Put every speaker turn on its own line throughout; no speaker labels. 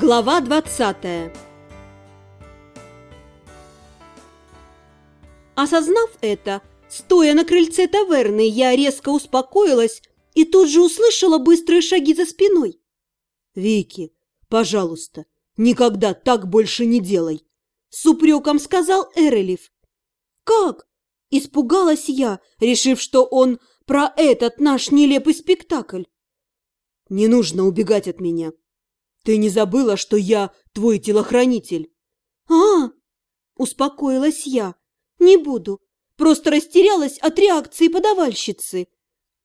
Глава 20 Осознав это, стоя на крыльце таверны, я резко успокоилась и тут же услышала быстрые шаги за спиной.
«Вики, пожалуйста, никогда так больше не делай!»
С упреком сказал Эрелев. «Как?» – испугалась я, решив, что он про этот наш нелепый спектакль.
«Не нужно убегать от меня. Ты не забыла, что я твой телохранитель?»
«А!» – успокоилась я. «Не буду. Просто растерялась от реакции подавальщицы.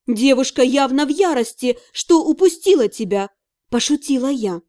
Девушка явно в ярости, что упустила тебя», – пошутила я.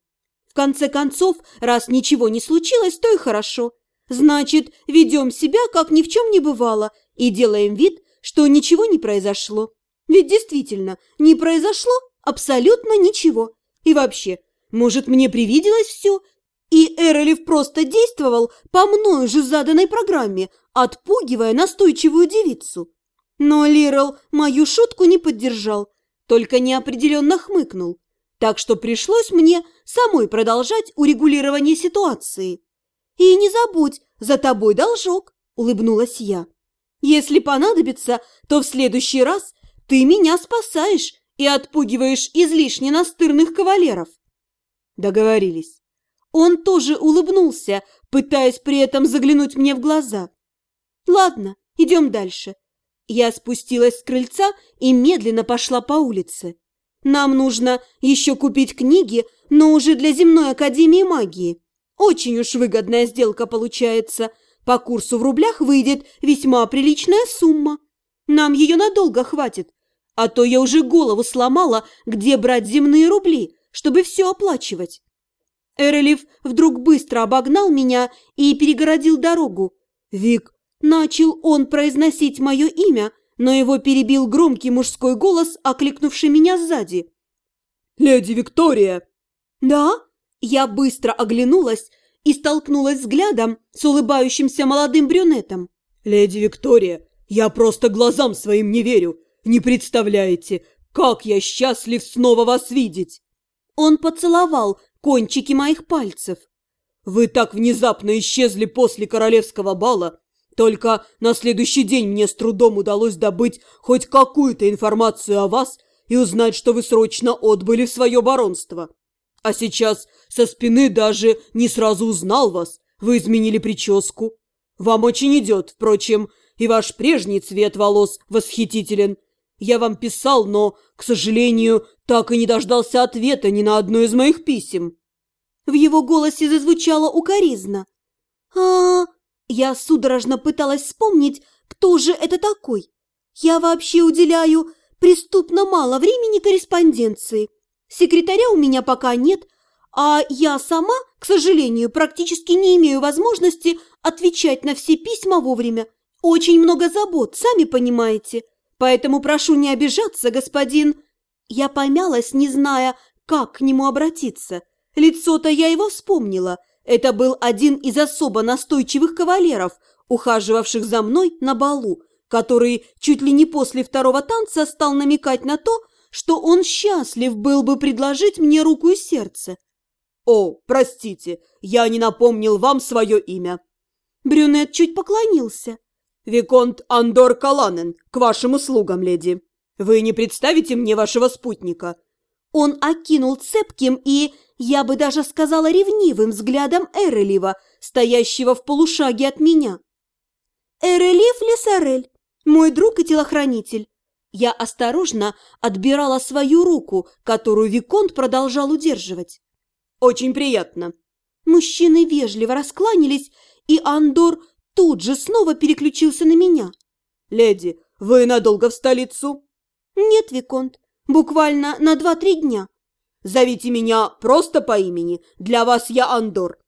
«В конце концов, раз ничего не случилось, то и хорошо. Значит, ведем себя, как ни в чем не бывало, и делаем вид, что ничего не произошло. Ведь действительно, не произошло абсолютно ничего. И вообще, может, мне привиделось все, и Эролев просто действовал по мною же заданной программе, отпугивая настойчивую девицу. Но Лирел мою шутку не поддержал, только неопределенно хмыкнул. Так что пришлось мне самой продолжать урегулирование ситуации. «И не забудь, за тобой должок», – улыбнулась я. «Если понадобится, то в следующий раз ты меня спасаешь и отпугиваешь излишне настырных кавалеров».
Договорились.
Он тоже улыбнулся, пытаясь при этом заглянуть мне в глаза. «Ладно, идем дальше». Я спустилась с крыльца и медленно пошла по улице. Нам нужно еще купить книги, но уже для земной академии магии. Очень уж выгодная сделка получается. По курсу в рублях выйдет весьма приличная сумма. Нам ее надолго хватит. А то я уже голову сломала, где брать земные рубли, чтобы все оплачивать. Эрелев вдруг быстро обогнал меня и перегородил дорогу. «Вик!» – начал он произносить мое имя, но его перебил громкий мужской голос, окликнувший меня сзади.
«Леди Виктория!»
«Да?» Я быстро оглянулась и столкнулась взглядом с улыбающимся молодым брюнетом.
«Леди Виктория, я просто глазам своим не верю. Не представляете, как я счастлив снова вас видеть!»
Он поцеловал кончики моих пальцев.
«Вы так внезапно исчезли после королевского бала. Только на следующий день мне с трудом удалось добыть хоть какую-то информацию о вас и узнать, что вы срочно отбыли в свое баронство. А сейчас со спины даже не сразу узнал вас. Вы изменили прическу. Вам очень идет, впрочем, и ваш прежний цвет волос восхитителен. Я вам писал, но, к сожалению, так и не дождался ответа ни на одно из моих писем».
В его голосе зазвучало укоризна. а, -а, -а Я судорожно пыталась вспомнить, кто же это такой. Я вообще уделяю преступно мало времени корреспонденции. Секретаря у меня пока нет, а я сама, к сожалению, практически не имею возможности отвечать на все письма вовремя. Очень много забот, сами понимаете. Поэтому прошу не обижаться, господин...» Я помялась, не зная, как к нему обратиться. Лицо-то я его вспомнила. Это был один из особо настойчивых кавалеров, ухаживавших за мной на балу, который чуть ли не после второго танца стал намекать на то, что он счастлив был бы предложить мне руку и сердце.
«О, простите, я не напомнил вам свое имя».
Брюнет чуть поклонился.
«Виконт Андор Каланен, к вашим услугам, леди. Вы не представите мне вашего спутника?»
Он окинул цепким и, я бы даже сказала, ревнивым взглядом Эрелива, стоящего в полушаге от меня. «Эрелив Лесарель, мой друг и телохранитель». Я осторожно отбирала свою руку, которую Виконт продолжал удерживать.
«Очень приятно».
Мужчины вежливо раскланялись, и Андор тут же снова переключился на меня.
«Леди, вы надолго в столицу?»
«Нет, Виконт, буквально на два-три дня».
«Зовите меня просто по имени, для вас я Андор».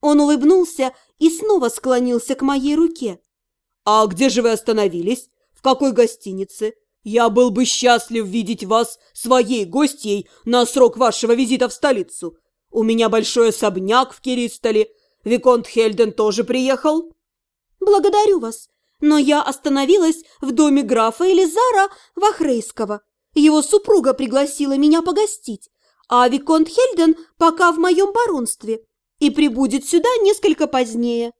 Он улыбнулся и снова склонился к моей руке.
«А где же вы остановились? В какой гостинице? Я был бы счастлив видеть вас своей гостьей на срок вашего визита в столицу. У меня большой особняк в Киристоле. Виконт Хельден тоже приехал?»
«Благодарю вас, но я остановилась в доме графа Элизара Вахрейского. Его супруга пригласила меня погостить, а Виконт Хельден пока в моем баронстве и прибудет сюда несколько позднее».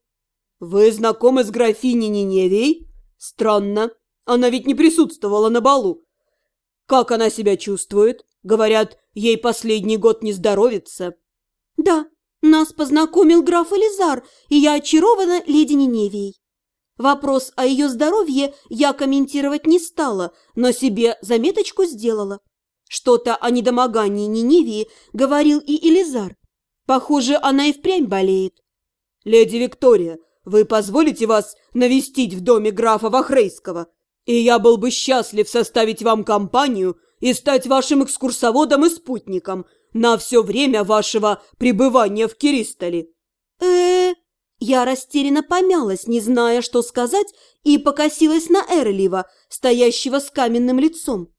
«Вы знакомы с графиней Ниневией? Странно, она ведь не присутствовала на балу. Как она себя чувствует? Говорят, ей последний год не здоровится».
«Да, нас познакомил граф Элизар, и я очарована леди Ниневией». Вопрос о ее здоровье я комментировать не стала, но себе заметочку сделала. Что-то о недомогании Ниневии говорил и Элизар. Похоже, она и впрямь болеет.
«Леди Виктория, вы позволите вас навестить в доме графа Вахрейского? И я был бы счастлив составить вам компанию и стать вашим экскурсоводом и спутником на все время вашего пребывания в Киристоле».
э Я растерянно помялась, не зная, что сказать, и покосилась на Эрлива, стоящего с каменным лицом.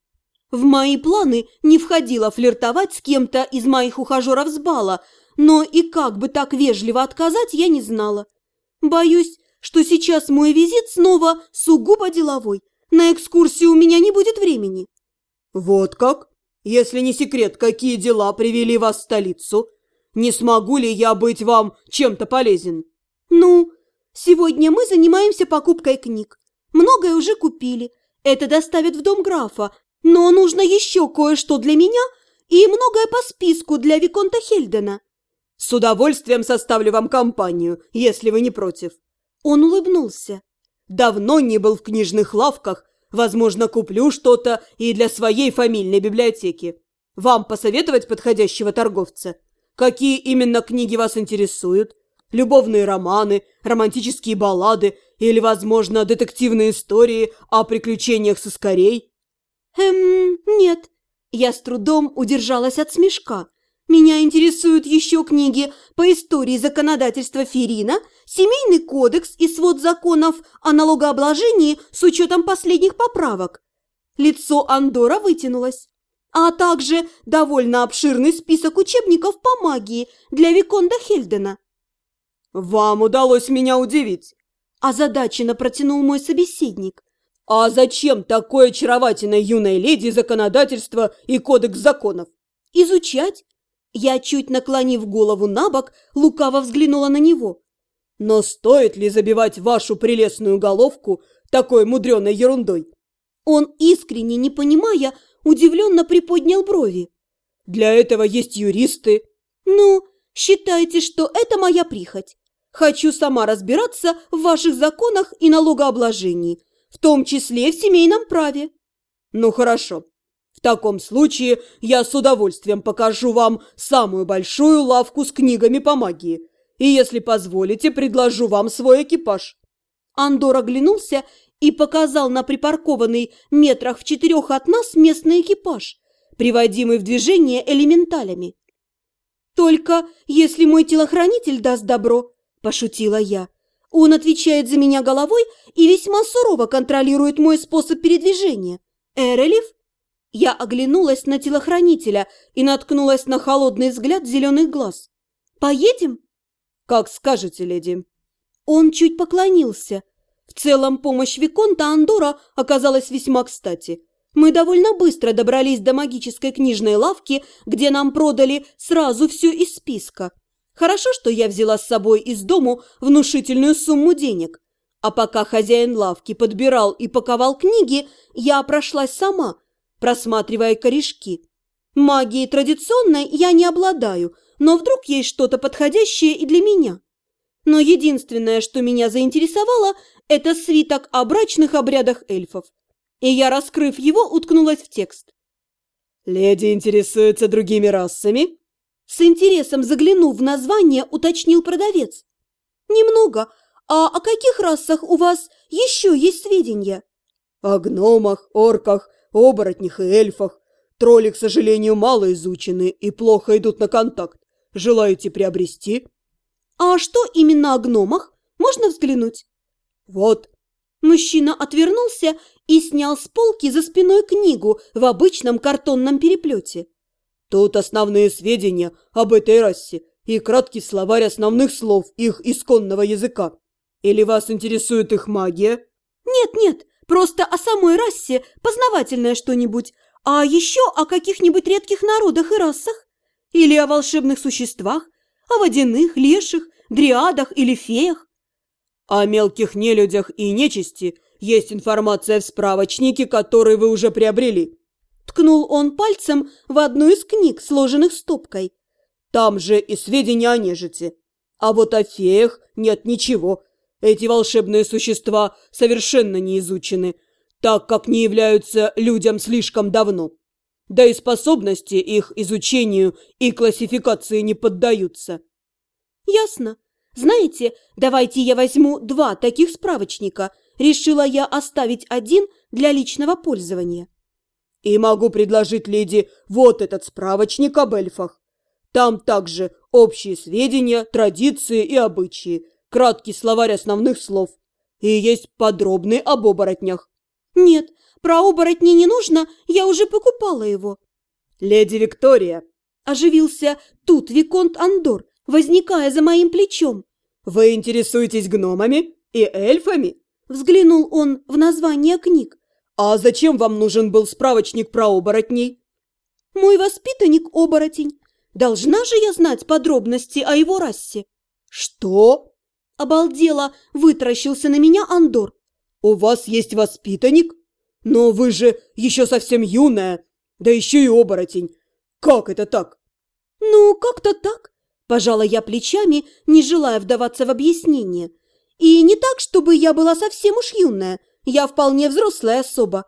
В мои планы не входило флиртовать с кем-то из моих ухажеров с бала, но и как бы так вежливо отказать я не знала. Боюсь, что сейчас мой визит снова сугубо деловой. На экскурсию у меня не будет времени.
Вот как? Если не секрет, какие дела привели вас в столицу? Не смогу ли я быть вам чем-то полезен?
Ну, сегодня мы занимаемся покупкой книг. Многое уже купили. Это доставят в дом графа, но нужно еще кое-что для меня и многое по списку для Виконта Хельдена.
С удовольствием составлю вам компанию, если вы не против.
Он улыбнулся.
Давно не был в книжных лавках, возможно, куплю что-то и для своей фамильной библиотеки. Вам посоветовать подходящего торговца? Какие именно книги вас интересуют? Любовные романы, романтические баллады или, возможно, детективные истории о приключениях соскорей?
«Эм, нет». Я с трудом удержалась от смешка. Меня интересуют еще книги по истории законодательства Ферина, семейный кодекс и свод законов о налогообложении с учетом последних поправок. Лицо Андора вытянулось. А также довольно обширный список учебников по магии для Виконда Хельдена.
«Вам удалось меня удивить», –
озадаченно протянул мой собеседник.
«А зачем такой очаровательной юной леди законодательство и кодекс законов?»
«Изучать». Я, чуть наклонив голову на бок, лукаво взглянула на него.
«Но стоит ли забивать вашу прелестную головку такой мудреной ерундой?»
Он, искренне не понимая, удивленно приподнял брови.
«Для этого есть юристы».
«Ну, считайте, что это моя прихоть. Хочу сама разбираться в ваших законах и налогообложении, в том числе в семейном праве».
«Ну хорошо. В таком случае я с удовольствием покажу вам самую большую лавку с книгами по магии, и, если позволите, предложу вам свой экипаж».
Андор оглянулся и показал на припаркованный метрах в четырех от нас местный экипаж, приводимый в движение элементалями. «Только если мой телохранитель даст добро», – пошутила я. Он отвечает за меня головой и весьма сурово контролирует мой способ передвижения. Эрелев? Я оглянулась на телохранителя и наткнулась на холодный взгляд зеленых глаз. «Поедем?»
«Как скажете, леди».
Он чуть поклонился. В целом, помощь Виконта Андора оказалась весьма кстати. Мы довольно быстро добрались до магической книжной лавки, где нам продали сразу все из списка – Хорошо, что я взяла с собой из дому внушительную сумму денег. А пока хозяин лавки подбирал и паковал книги, я прошлась сама, просматривая корешки. Магией традиционной я не обладаю, но вдруг есть что-то подходящее и для меня. Но единственное, что меня заинтересовало, это свиток о брачных обрядах эльфов. И я, раскрыв его, уткнулась в текст.
«Леди интересуется другими расами?»
С интересом заглянув в название, уточнил продавец. «Немного. А о каких расах у вас еще есть сведения?»
«О гномах, орках, оборотнях и эльфах. Тролли, к сожалению, мало изучены и плохо идут на контакт. Желаете приобрести?»
«А что именно о гномах? Можно взглянуть?»
«Вот».
Мужчина отвернулся и снял с полки за спиной книгу в обычном картонном переплете.
Тут основные сведения об этой расе и краткий словарь основных слов их исконного языка. Или вас интересует их магия?
Нет-нет, просто о самой расе, познавательное что-нибудь. А еще о каких-нибудь редких народах и расах. Или о волшебных существах? О водяных, леших, дриадах или феях?
О мелких нелюдях и нечисти есть информация в справочнике, который вы уже приобрели.
Ткнул он пальцем в одну из книг, сложенных стопкой.
Там же и сведения о нежити. А вот о феях нет ничего. Эти волшебные существа совершенно не изучены, так как не являются людям слишком давно. Да и способности их изучению и классификации не поддаются.
Ясно. Знаете, давайте я возьму два таких справочника. Решила я оставить один для личного пользования.
И могу предложить леди вот этот справочник об эльфах. Там также общие сведения, традиции и обычаи, краткий словарь основных слов. И есть подробный об оборотнях.
Нет, про оборотни не нужно, я уже покупала его.
Леди Виктория.
Оживился тут Виконт Андор, возникая за моим плечом.
Вы интересуетесь гномами и эльфами?
Взглянул он в название книг.
А зачем вам нужен был справочник про оборотней?
Мой воспитанник оборотень. Должна же я знать подробности о его расе.
Что?
Обалдело, вытаращился на меня Андор.
У вас есть воспитанник? Но вы же еще совсем юная, да еще и оборотень. Как это так?
Ну, как-то так. Пожала я плечами, не желая вдаваться в объяснение. И не так, чтобы я была совсем уж юная. Я вполне взрослая особа.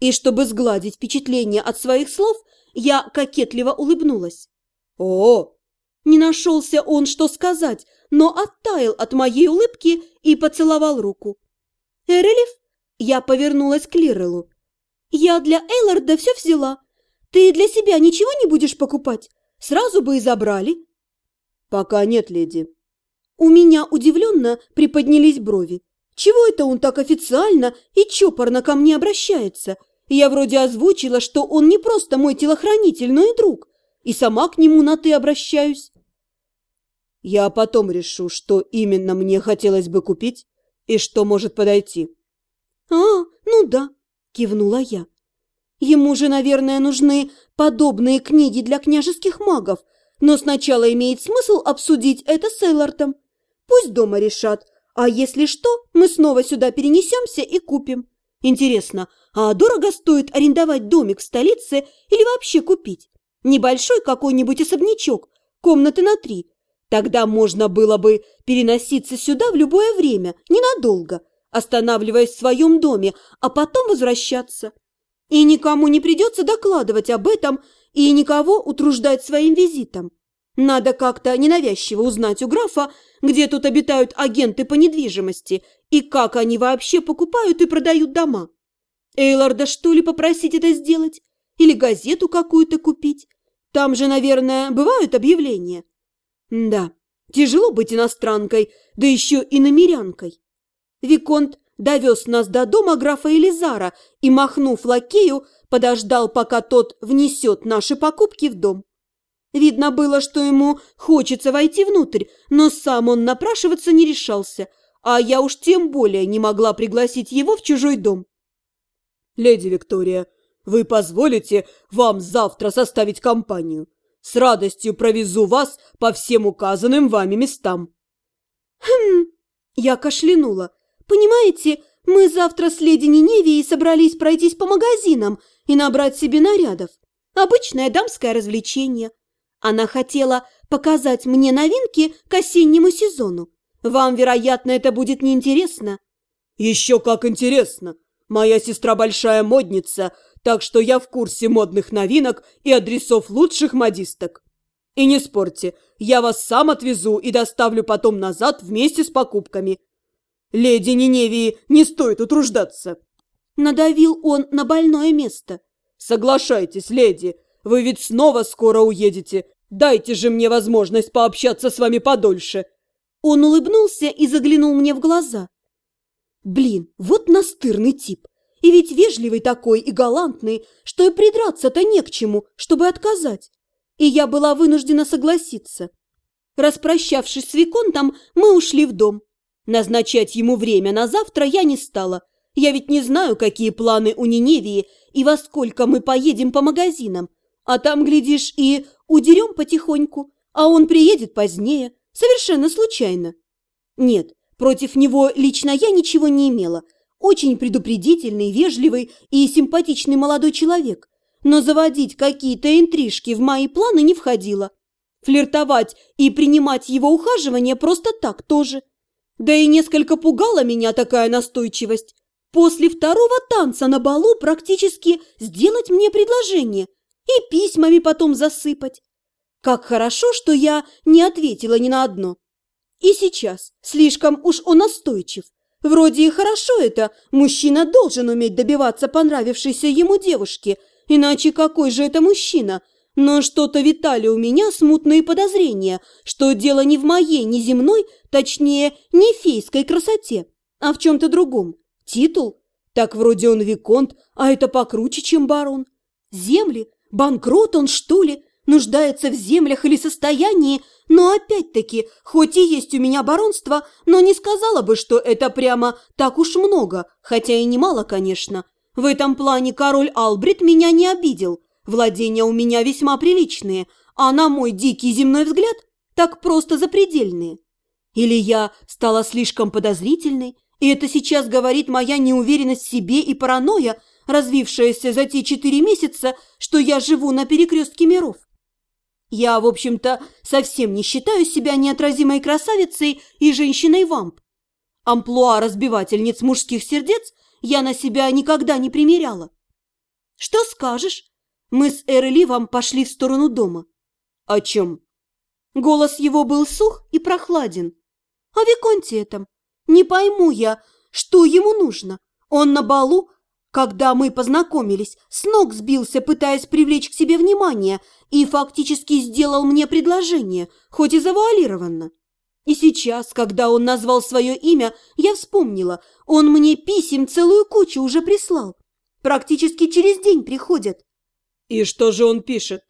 И чтобы сгладить впечатление от своих слов, я кокетливо улыбнулась.
О!
Не нашелся он, что сказать, но оттаял от моей улыбки и поцеловал руку. Эрелев? Я повернулась к Лирелу. Я для Эйларда все взяла. Ты для себя ничего не будешь покупать? Сразу бы и забрали.
Пока нет, леди.
У меня удивленно приподнялись брови. Чего это он так официально и чопорно ко мне обращается? Я вроде озвучила, что он не просто мой телохранитель, но и друг. И сама к нему на «ты» обращаюсь.
Я потом решу, что именно мне хотелось бы купить и что может подойти.
«А, ну да», – кивнула я. «Ему же, наверное, нужны подобные книги для княжеских магов, но сначала имеет смысл обсудить это с Эйлартом. Пусть дома решат, а если что, мы снова сюда перенесемся и купим. Интересно, а дорого стоит арендовать домик в столице или вообще купить? Небольшой какой-нибудь особнячок, комнаты на три. Тогда можно было бы переноситься сюда в любое время, ненадолго, останавливаясь в своем доме, а потом возвращаться. И никому не придется докладывать об этом и никого утруждать своим визитом. Надо как-то ненавязчиво узнать у графа, где тут обитают агенты по недвижимости и как они вообще покупают и продают дома. Эйларда что ли попросить это сделать? Или газету какую-то купить? Там же, наверное, бывают объявления. Да, тяжело быть иностранкой, да еще и намерянкой. Виконт довез нас до дома графа Элизара и, махнув лакею, подождал, пока тот внесет наши покупки в дом. Видно было, что ему хочется войти внутрь, но сам он напрашиваться не решался, а я уж тем более не могла пригласить его в чужой дом.
«Леди Виктория, вы позволите вам завтра составить компанию? С радостью провезу вас по всем указанным вами местам».
«Хм...» Я кашлянула. «Понимаете, мы завтра с леди Ниневией собрались пройтись по магазинам и набрать себе нарядов. Обычное дамское развлечение. Она хотела показать мне новинки к осеннему сезону. Вам, вероятно, это будет неинтересно».
«Еще как интересно! Моя сестра большая модница, так что я в курсе модных новинок и адресов лучших модисток. И не спорьте, я вас сам отвезу и доставлю потом назад вместе с покупками. Леди Ниневии не стоит утруждаться».
Надавил он на больное место.
«Соглашайтесь, леди, вы ведь снова скоро уедете. Дайте же мне возможность пообщаться с вами подольше».
Он улыбнулся и заглянул мне в глаза. «Блин, вот настырный тип. И ведь вежливый такой и галантный, что и придраться-то не к чему, чтобы отказать. И я была вынуждена согласиться. Распрощавшись с Виконтом, мы ушли в дом. Назначать ему время на завтра я не стала. Я ведь не знаю, какие планы у Ниневии и во сколько мы поедем по магазинам. А там, глядишь, и удерем потихоньку, а он приедет позднее, совершенно случайно. Нет, против него лично я ничего не имела. Очень предупредительный, вежливый и симпатичный молодой человек. Но заводить какие-то интрижки в мои планы не входило. Флиртовать и принимать его ухаживание просто так тоже. Да и несколько пугала меня такая настойчивость. После второго танца на балу практически сделать мне предложение и письмами потом засыпать. Как хорошо, что я не ответила ни на одно. И сейчас слишком уж он настойчив. Вроде и хорошо это, мужчина должен уметь добиваться понравившейся ему девушки, иначе какой же это мужчина? Но что-то витали у меня смутные подозрения, что дело не в моей неземной, точнее, не фейской красоте, а в чем-то другом. Титул? Так вроде он виконт, а это покруче, чем барон. Земли? Банкрот он, что ли? Нуждается в землях или состоянии? Но опять-таки, хоть и есть у меня баронство, но не сказала бы, что это прямо так уж много, хотя и немало, конечно. В этом плане король Албрит меня не обидел. Владения у меня весьма приличные, а на мой дикий земной взгляд так просто запредельные. Или я стала слишком подозрительной, и это сейчас говорит моя неуверенность в себе и паранойя, развившаяся за те четыре месяца, что я живу на перекрестке миров. Я, в общем-то, совсем не считаю себя неотразимой красавицей и женщиной-вамп. Амплуа разбивательниц мужских сердец я на себя никогда не примеряла. Что скажешь? Мы с Эреливом пошли в сторону дома. О чем? Голос его был сух и прохладен. О Виконте этом. Не пойму я, что ему нужно. Он на балу, когда мы познакомились, с ног сбился, пытаясь привлечь к себе внимание, и фактически сделал мне предложение, хоть и завуалированно. И сейчас, когда он назвал свое имя, я вспомнила, он мне писем целую кучу уже прислал. Практически через день приходят.
И что же он пишет?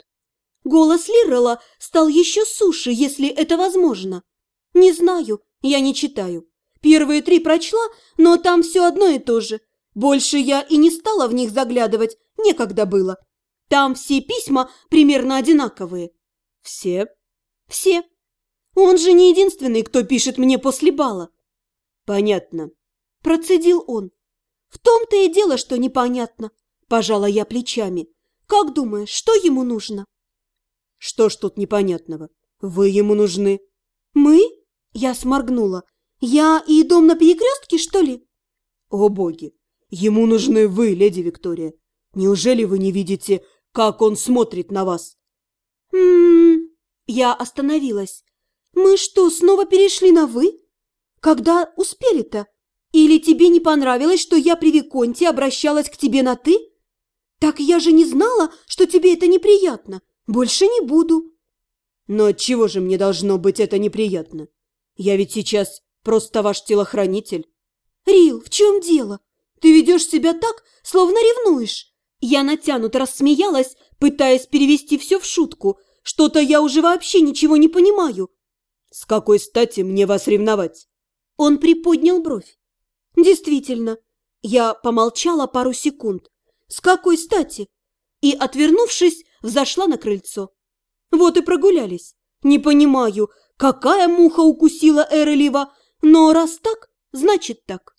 Голос Лиррелла стал еще суше, если это возможно. Не знаю, я не читаю. Первые три прочла, но там все одно и то же. Больше я и не стала в них заглядывать, некогда было. Там все письма примерно одинаковые.
Все?
Все. Он же не единственный, кто пишет мне после бала.
Понятно.
Процедил он. В том-то и дело, что непонятно. Пожала я плечами. Как думаешь, что ему нужно?
Что ж тут непонятного? Вы ему нужны.
Мы? Я сморгнула. Я и дом на перекрестке, что ли?
О боги! Ему нужны вы, леди Виктория. Неужели вы не видите, как он смотрит на вас?
М-м-м. Я остановилась. Мы что, снова перешли на «вы»? Когда успели-то? Или тебе не понравилось, что я при Виконте обращалась к тебе на «ты»? Так я же не знала, что тебе это неприятно. Больше не буду.
Но чего же мне должно быть это неприятно? Я ведь сейчас Просто ваш телохранитель.
Рил, в чем дело? Ты ведешь себя так, словно ревнуешь. Я натянуто рассмеялась, пытаясь перевести все в шутку. Что-то я уже вообще ничего не понимаю.
С какой стати мне вас ревновать?
Он приподнял бровь. Действительно. Я помолчала пару секунд. С какой стати? И, отвернувшись, взошла на крыльцо. Вот и прогулялись. Не понимаю, какая муха укусила Эрелива, но раз так, значит так.